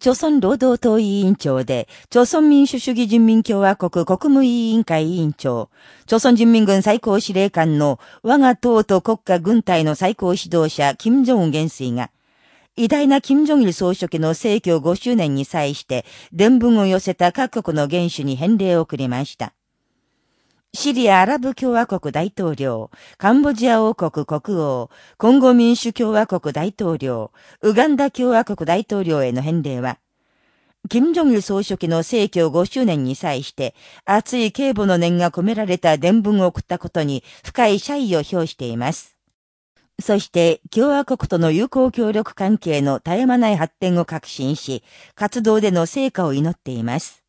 朝鮮労働党委員長で、朝鮮民主主義人民共和国国務委員会委員長、朝鮮人民軍最高司令官の我が党と国家軍隊の最高指導者、金正恩元帥が、偉大な金正日総書記の逝去5周年に際して、伝文を寄せた各国の元首に返礼を送りました。シリアアラブ共和国大統領、カンボジア王国国王、コンゴ民主共和国大統領、ウガンダ共和国大統領への返礼は、金正日総書記の逝去5周年に際して、熱い警護の念が込められた伝聞を送ったことに深い謝意を表しています。そして、共和国との友好協力関係の絶え間ない発展を確信し、活動での成果を祈っています。